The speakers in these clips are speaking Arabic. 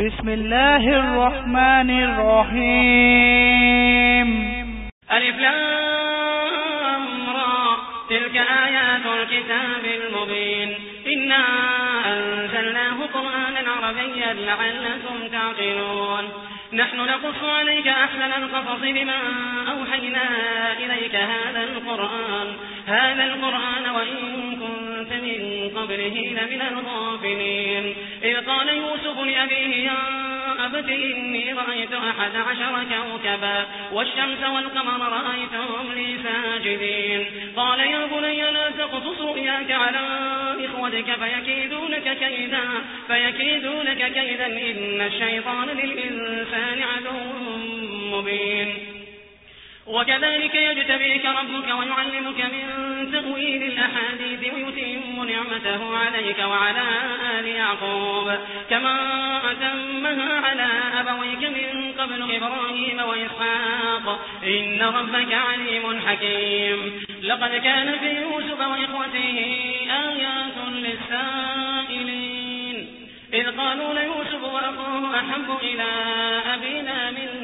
بسم الله الرحمن الرحيم ألف لامرى تلك آيات الكتاب المبين إنا أنزلناه قرآنا عربيا لعلكم تعقلون نحن نقص عليك أحسن القصص بما أوحينا إليك هذا القرآن هذا القرآن وإن كنت من قبله لمن الغافلين إذ قال يوسف لأبيه يا أبت إني رأيت أحد عشر كوكبا والشمس والقمر رأيتهم لي ساجدين. قال يا بني لا تقصص رؤياك على إخوتك فيكيدونك كيدا فيكيدونك كيدا إن الشيطان للإنسان عدو مبين. وكذلك يجتبيك ربك ويعلمك من تأويل الأحاديث ويتم نعمته عليك وعلى آل يعقوب. كما أتمها على أبويك من قبل إبراهيم وإسحاق. إن ربك عليم حكيم. لقد كان في يوسف وإخوته آيات للسائلين. إذ قالوا ليوسف وأخوه أحب إلى أبينا منا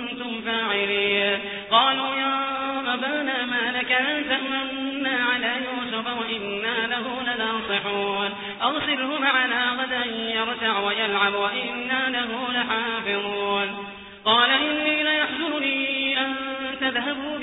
فاعلين. قالوا يا أبانا ما لك أن تأمنا على يوسف وإنا له لناصحون أرسله معنا غدا يرتع ويلعب وإنا له لحافظون. قال إني ليحزنني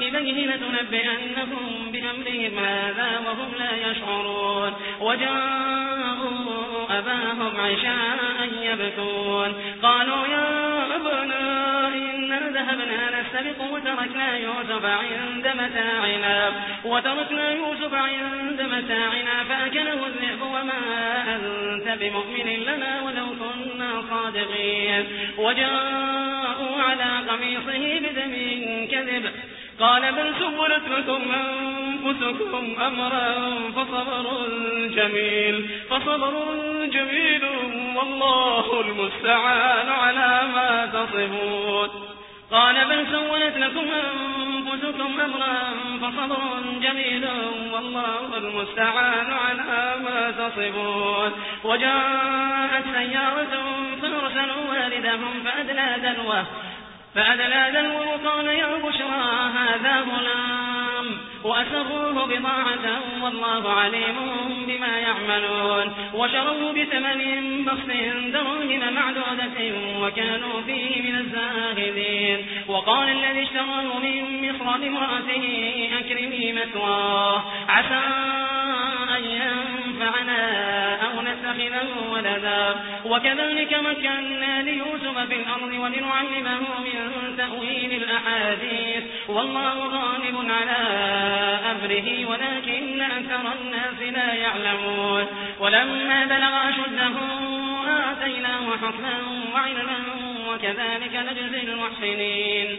إليه لتنبئنهم بأمرهم هذا وهم لا يشعرون. وجاءوا أباهم عشاء يبكون. قالوا يا أبنا إنا ذهبنا نستبق وتركنا يوسف عند متاعنا. وتركنا يوسف عند متاعنا فأكله الذئب وما أنت بمؤمن لنا ولو كنا صادقين. وجاءوا على قميصه بدم كذب قال بل سولت لكم أنفسكم أمرا فصبر جميل فصبر جميل والله المستعان على ما تصفون. قال بل سولت لكم أنفسكم أمرا فصبر جميل والله المستعان على ما تصفون. وجاءت سيارة فأرسلوا والدهم فأدلى دلوه فأدلى دلوه قال يا بشرى هذا غلام وأسروه بضاعة والله عليم بما يعملون وشروا بثمن بخس دراهم معدودة وكانوا فيه من الزاهدين وقال الذي اشتراه من مصر لامرأته أكرمي مثواه عسى ينفعنا أو نتخذه ولدا. وكذلك مكنا ليوسف في الأرض ولنعلمه من تأويل الأحاديث. والله غالب على أمره ولكن أكثر الناس لا يعلمون. ولما بلغ أشده آتيناه حكما وعلما وكذلك نجزي المحسنين.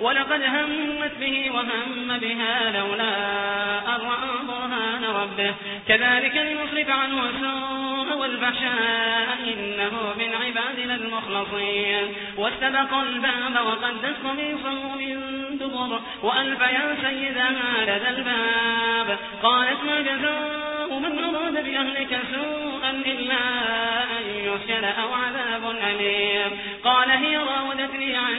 ولقد همت به وهم بها لولا أن رأى برهان ربه. كذلك لنصرف عنه السوء والفحشاء إنه من عبادنا المخلصين. واستبق الباب وقدت قميصه من دبر وألف يا سيدها لدى الباب. قالت ما جزاء من أراد بأهلك سوءا إلا أن يسجن أو عذاب أليم. قال هي راودتني عن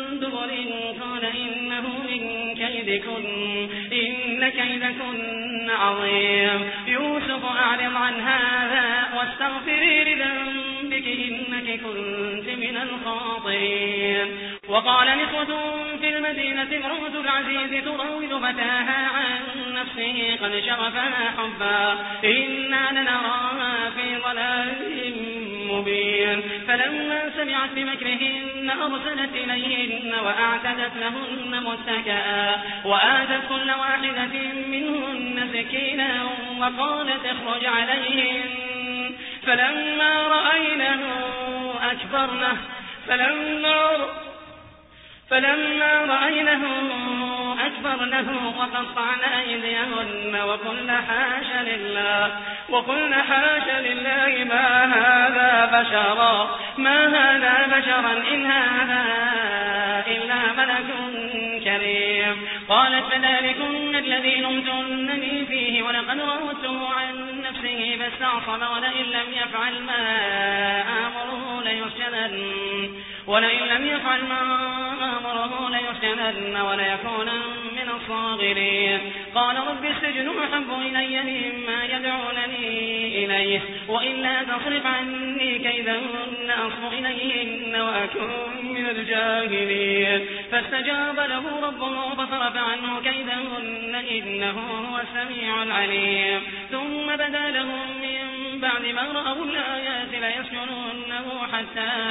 دبر قال إنه من كيدكن إن كيدكن عظيم. يوسف أعلم عن هذا واستغفري لذنبك إنك كنت من الخاطئين. وقال نسوة في المدينة امرأة العزيز تراود فتاها عن نفسه قد شغفها حبا. إنا لنراها في ضلال مبين. فلما سمعت بمكرهن أرسلت إليهن وأعتدت لهن متكئا وآتت كل واحدة منهن سكينا وقالت اخرج عليهن. فلما رأينه أكبرنه. فلما فلما رأينه أكبرنه وقطعن أيديهن وقلن حاش لله. وقلن حاش لله ما هذا بشرا ما هذا بشرا إن هذا إلا ملك كريم. قالت فذلكن الذي نمتنني فيه ولقد راودته عن نفسه فاستعصم ولئن لم يفعل ما آمره ليسجنن ولئن لم يفعل ما آمره ليسجنن وليكونن الصاغرين. قال رب السجن أحب إلي مما يدعونني إليه وإلا تصرف عني كيدهن أصب إليهن وأكون من الجاهلين. فاستجاب له ربه فصرف عنه كيدهن إنه هو السميع العليم. ثم بدا لهم من بعد ما رأوا الآيات ليسجنونه حتى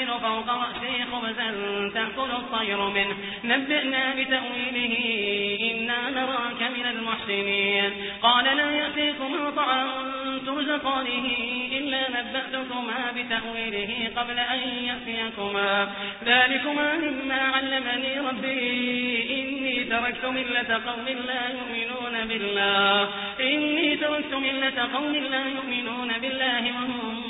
أحمل فوق رأسي خبزا تأكل الطير منه. نبئنا بتأويله إنا نراك من المحسنين. قال لا يأتيكما طعام ترزقانه إلا نبأتكما بتأويله قبل أن يأتيكما. ذلكما مما علمني ربي. إني تركت ملة قوم لا يؤمنون بالله. إني تركت ملة قوم لا يؤمنون بالله وهم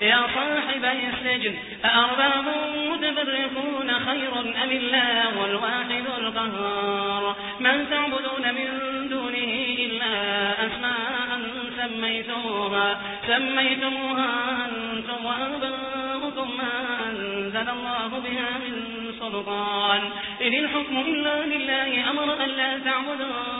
يا صاحبي السجن أأرباب متفرقون خير أم الله والواحد القهار؟ من تعبدون من دونه إلا أسماء سميتموها سميتموها أنتم وآباؤكم ما أنزل الله بها من سلطان. إن الحكم إلا لله أمر أن لا تعبدوا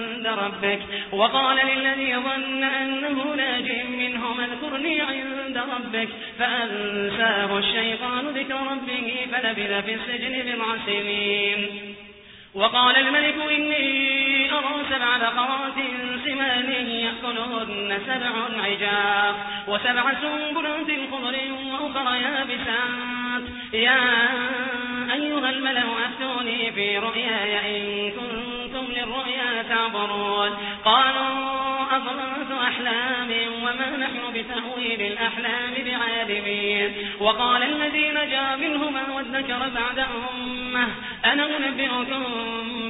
ربك. وقال للذي ظن أنه ناج منهم اذكرني عند ربك. فأنساه الشيطان ذكر ربه فلبث في السجن بضع سنين وقال الملك إني أرى سبع بقرات سمان يأكلهن سبع عجاف وسبع سنبلات خضر وأخر يابسات. يا أيها الملأ أفتوني في رؤياي إن كنتم للرؤيا تعبرون. قالوا أضغاث أحلام وما نحن بتأويل الأحلام بعالمين. وقال الذي نجا منهما وادكر بعد أمة أنا أنبئكم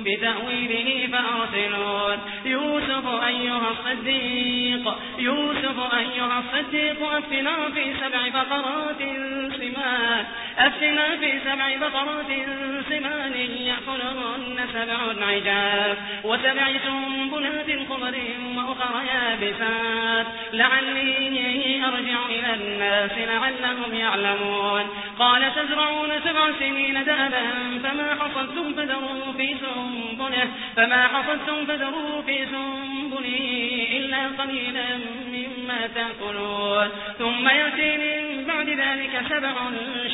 بتأويله فأرسلون. يوسف أيها الصديق يوسف أيها الصديق أفتنا في سبع بقرات سمان أفتنا في سبع بقرات سمان يأكلهن سبع عجاف وسبع سنبلات خضر وأخر يابسات. لعلي أرجع إلى الناس لعلهم يعلمون. قال تزرعون سبع سنين دابا فما حصدتم فذروا في سنبله فما حصدتم فذروا في سنبله إلا قليلا مما تأكلون. ثم يأتي من بعد ذلك سبع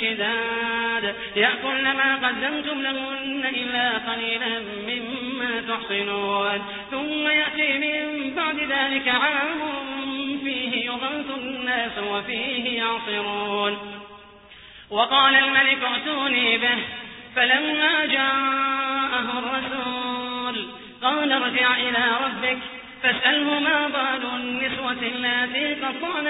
شداد. يأكل ما قدمتم لهن إلا قليلا مما تحصنون. ثم يأتي من بعد ذلك عام فيه يغاث الناس وفيه يعصرون. وقال الملك ائتوني به. فلما جاءه الرسول قال ارجع إلى ربك فاسأله ما بال النسوة التي قطعن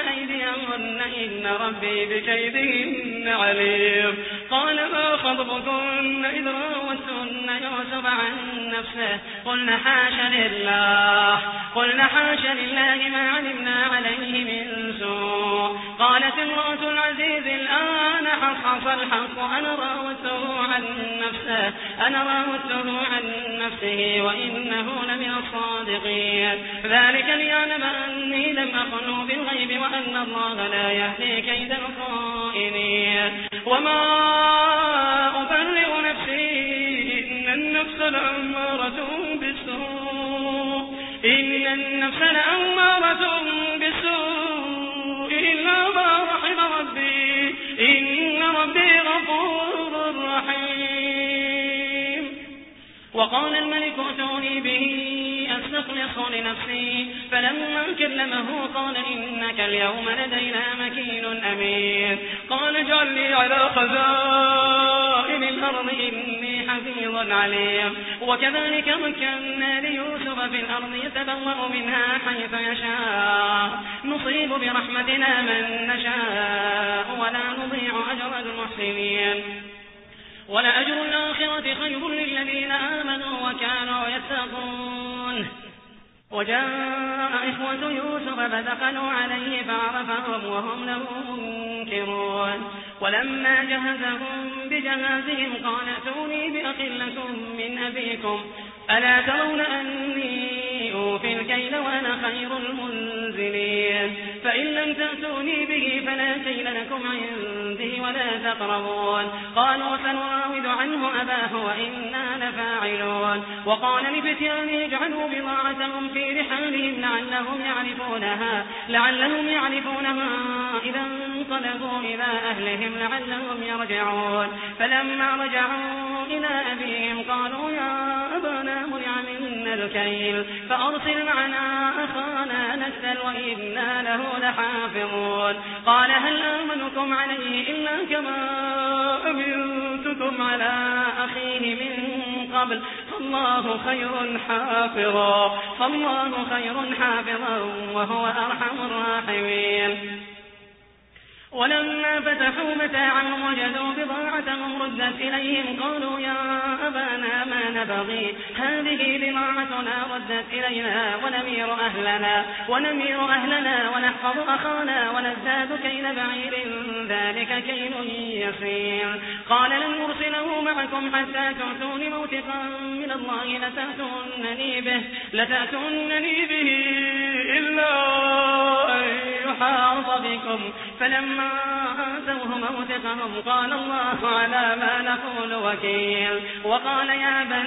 أيديهن إن ربي بكيدهن عليم قال ما خطبكن إذ راوتن يوسف عن نفسه قلنا حاش لله قلنا حاش لله ما علمنا عليه من سوء قالت امرأة العزيز الآن حصحص الحق. أنا راوته عن نفسه أنا راوته عن نفسه وإنه لمن الصادقين. ذلك ليعلم أني لم أخنه بالغيب وأن الله لا يهدي كيد الخائنين. وما أبرئ نفسي إن النفس لأمارة بالسوء إن النفس لأمارة بالسوء إلا ما رحم ربي إن ربي غفور رحيم. وقال الملك أتوني به أستخلص لنفسي فلما كلمه قال إنك اليوم لدينا مكين أمين. قال اجعل لي على خزائن الأرض إني حفيظ عليم. وكذلك مكنا ليوسف في الأرض يتبوأ منها حيث يشاء. نصيب برحمتنا من نشاء ولا نضيع أجر المحسنين. ولأجر الآخرة خير للذين آمنوا وكانوا يتقون. وجاء إخوة يوسف فدخلوا عليه فعرفهم وهم له منكرون. ولما جهزهم بجهازهم قال اتوني بأخ لكم من أبيكم. ألا ترون أني أوفي الكيل وأنا خير المنزلين. فإن لم تأتوني به فلا كيل لكم عندي ولا تقربون. قالوا سنراود عنه أباه وإنا لفاعلون. وقال لفتيانه اجعلوا بضاعتهم في رحالهم لعلهم يعرفونها لعلهم يعرفونها إذا انقلبوا إلى أهلهم لعلهم يرجعون. فلما رجعوا إلى أبيهم قالوا يا أبانا منع الكيل فأرسل معنا أخانا نكتل وإنا له لحافظون قال هل آمنكم عليه إلا كما أمنتكم على أخيه من قبل فالله خير حافظا فالله خير حافظا وهو أرحم الراحمين ولما فتحوا متاعهم وجدوا بضاعتهم ردت إليهم قالوا يا أبانا نبغي. هذه بضاعتنا ردت إلينا ونمير أهلنا. ونمير أهلنا ونحفظ أخانا ونزداد كيل بعير. ذلك كيل يسير. قال لن أرسله معكم حتى تؤتون موثقا من الله لتأتونني به. لتأتونني به إلا أن يحاط بكم. فلما آتوه موثقهم قال الله على ما نقول وكيل. وقال يا بني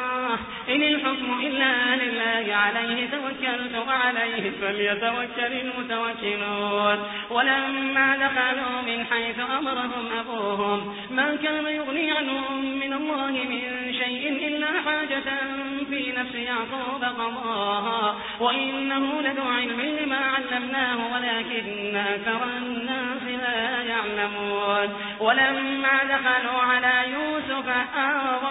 إن الحكم إلا لله عليه توكلت وعليه فليتوكل المتوكلون. ولما دخلوا من حيث أمرهم أبوهم ما كان يغني عنهم من الله من شيء إلا حاجة في نفس يعقوب قضاها. وإنه لذو علم لما علمناه ولكن أكثر الناس لا يعلمون. ولما دخلوا على يوسف آوى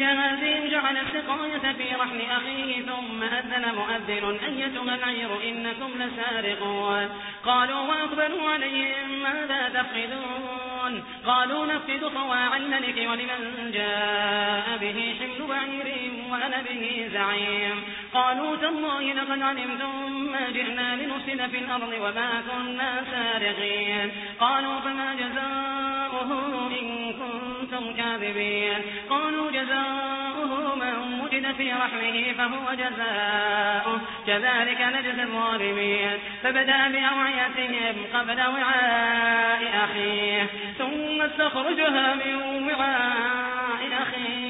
بجهازهم جعل السقاية في رحل أخيه ثم أذن مؤذن أيتها العير إنكم لسارقون. قالوا وأقبلوا عليهم ماذا تفقدون؟ قالوا نفقد صواع الملك ولمن جاء به حمل بعير وأنا به زعيم. قالوا تالله لقد علمتم ما جئنا لنفسد في الأرض وما كنا سارقين. قالوا فما جزاؤه إن كنتم كاذبين. قالوا جزاؤه من وجد في رحمه فهو جزاؤه. كذلك نجزي الظالمين. فبدأ بأوعيتهم قبل وعاء أخيه. ثم استخرجها من وعاء أخيه.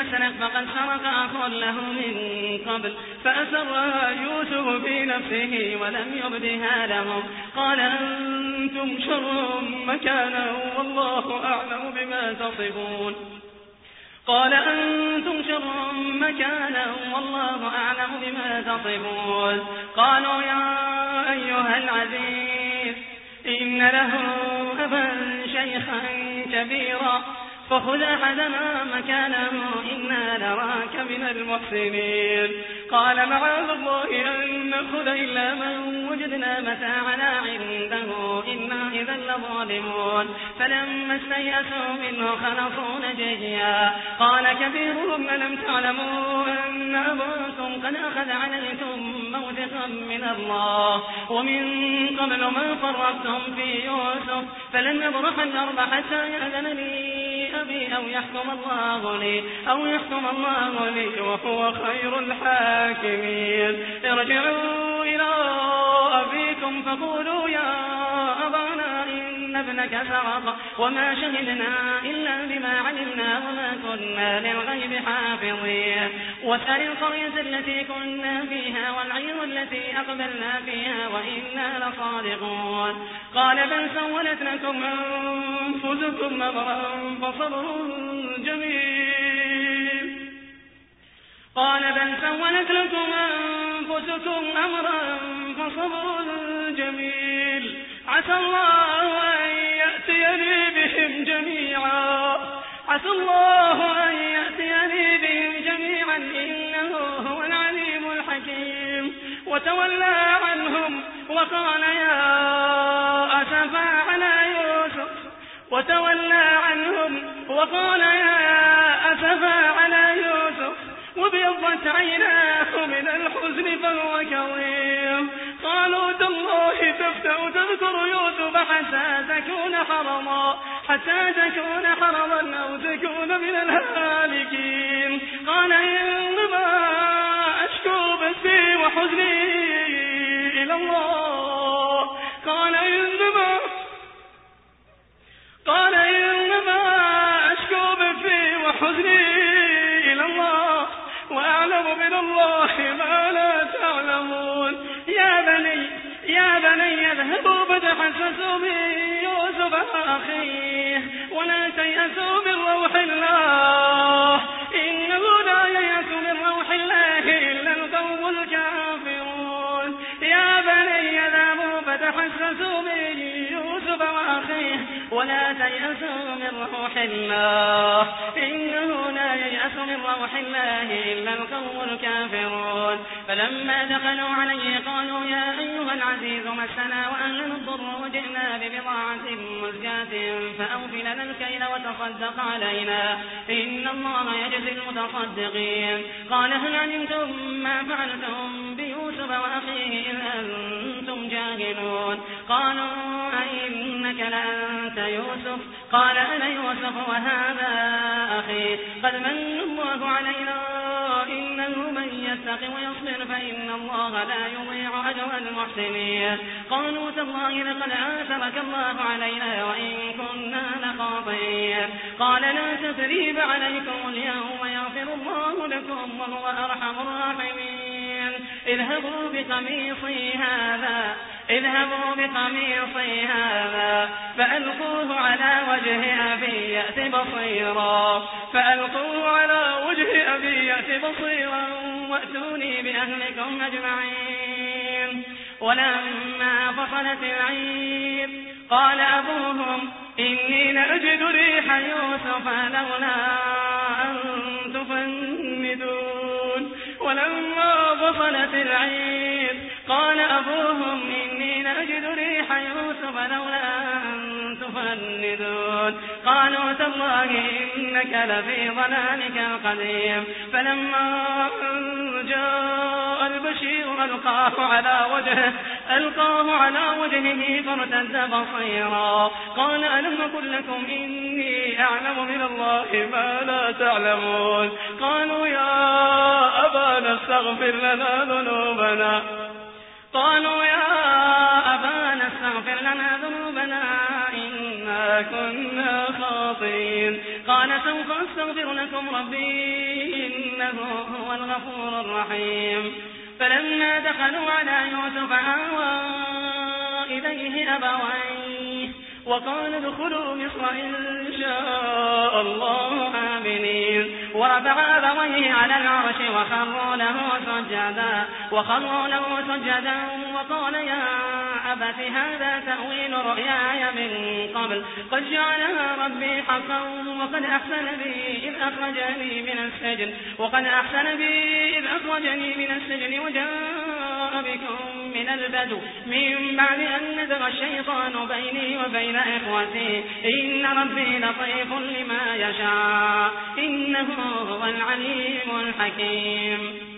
يسرق فقد سرق أخ له من قبل فأسرها يوسف في نفسه ولم يبدها لهم قال أنتم شر مكانا والله أعلم بما تصفون. قال أنتم شر مكانا والله أعلم بما تصفون. قالوا يا أيها العزيز إن له أبا شيخا كبيرا فخذ أحدنا مكانه إنا نراك من المحسنين. قال معاذ الله أن نأخذ إلا من وجدنا متاعنا عنده إنا إذا لظالمون. فلما استيأسوا منه خلصوا نجيا. قال كبيرهم ألم تعلموا أن أباكم قد أخذ عليكم موثقا من الله؟ ومن قبل ما فرقتم في يوسف فلن نبرح الأرض حتى يأذن لي أبي أو يحكم الله لي أو يحكم الله لي وهو خير الحاكمين. ارجعوا إلى أبيكم فقولوا يا ابنك سرق وما شهدنا إلا بما علمنا وما كنا للغيب حافظين. واسأل القرية التي كنا فيها والعير التي أقبلنا فيها وإنا لصادقون. قال بل سولت لكم أنفسكم أمرا فصبر جميل. قال بل سولت لكم أنفسكم أمرا فصبر جميل. عسى الله أن يأتيني بهم جميعا. عسى الله أن يأتيني بهم جميعا إنه هو العليم الحكيم. وتولى عنهم وقال يا أسفا على يوسف. وتولى عنهم وقال يا أسفا على يوسف. وبيضت عيناه من الحزن فهو كظيم. قالوا تالله تفتأ تذكر يوسف حتى تكون حرما حتى تكون حرما أو تكون من الهالكين. قال إنما أشكو بثي وحزني إلى الله. قال إنما قال إنما أشكو بثي وحزني إلى الله. وأعلم من الله ما بني اذهبوا فتحسسوا من يوسف أخيه ولا تيأسوا من روح الله. إنه لا ييأس من روح الله إلا القوم الكافرون. يا بني اذهبوا فتحسسوا من يوسف وأخيه ولا تيأسوا من روح الله. إنه لا ييأس من روح الله إلا القوم الكافرون. فلما دخلوا عليه قالوا يا أيها العزيز مسنا وأهلنا الضر وجئنا ببضاعة مزجاة فأوف لنا الكيل وتصدق علينا. إن الله يجزي المتصدقين. قال هل علمتم ما فعلتم بيوسف وأخيه إذ أنتم جاهلون؟ قالوا أئنك لأنت يوسف. قال أنا يوسف وهذا أخي قد من الله علينا إنه من يتق ويصبر فإن الله لا يضيع أجر المحسنين. قالوا تالله لقد آثرك الله علينا وإن كنا لخاطئين. قال لا تثريب عليكم اليوم يغفر الله لكم وهو أرحم الراحمين. اذهبوا بقميصي هذا اذهبوا بقميصي هذا فألقوه على وجه أبي يأت بصيرا فألقوه على وجه أبي يأت بصيرا وأتوني بأهلكم أجمعين ولما فصلت العيد قال أبوهم إني لأجد ريح يوسف لولا أن تفندون ولما فصلت العيد قال أبوهم يوسف لولا أن تفندون. قالوا تالله إنك لفي ضلالك القديم. فلما جاء البشير ألقاه على وجهه ألقاه على وجهه فارتد بصيرا. قال ألم أقل لكم إني أعلم من الله ما لا تعلمون؟ قالوا يا أبانا استغفر لنا ذنوبنا. قالوا يا استغفر لنا ذنوبنا إنا كنا خاطئين. قال سوف أستغفر لكم ربي إنه هو الغفور الرحيم. فلما دخلوا على يوسف آوى إليه أبويه وقال ادخلوا مصر إن شاء الله آمنين. ورفع أبويه على العرش وخروا له سجدا وخروا له سجدا وقال يا أبت هذا تأويل رؤياي من قبل قد جعلها ربي حقا وقد أحسن بي إذ أخرجني من السجن وقد أحسن بي إذ أخرجني من السجن وجاء بكم من البدو من بعد أن نزغ الشيطان بيني وبين إخوتي إن ربي لطيف لما يشاء إنه هو العليم الحكيم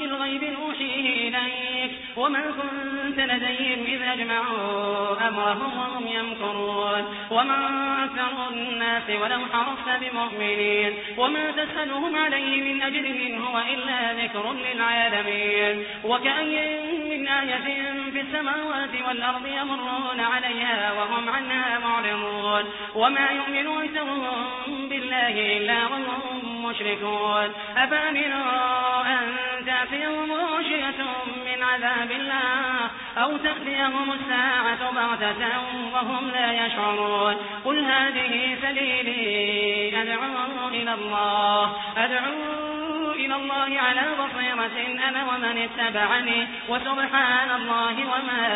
الغيب نوحيه إليك. وما كنت لديهم إذ أجمعوا أمرهم وهم يمكرون. وما أكثر الناس ولو حرصت بمؤمنين. وما تسألهم عليه من أجر هو إلا ذكر للعالمين. وكأي من آية في السماوات والأرض يمرون عليها وهم عنها معرضون. وما يؤمن أكثرهم بالله إلا وهم مشركون. أفأمنوا أن تأتيهم غاشية من عذاب الله أو تأتيهم الساعة بغتة وهم لا يشعرون. قل هذه سبيلي أدعو إلى الله أدعو إلى الله على بصيرة أنا ومن اتبعني وسبحان الله وما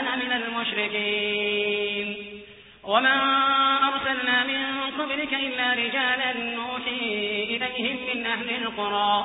أنا من المشركين. وما أرسلنا من قبلك إلا رجالا نوحي إليهم من أهل القرى.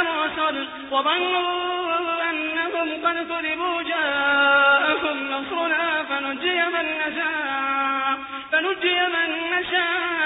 الرسل وظنوا أنهم قد كذبوا جاءهم نصرنا فنجي من نشاء فنجي من نشاء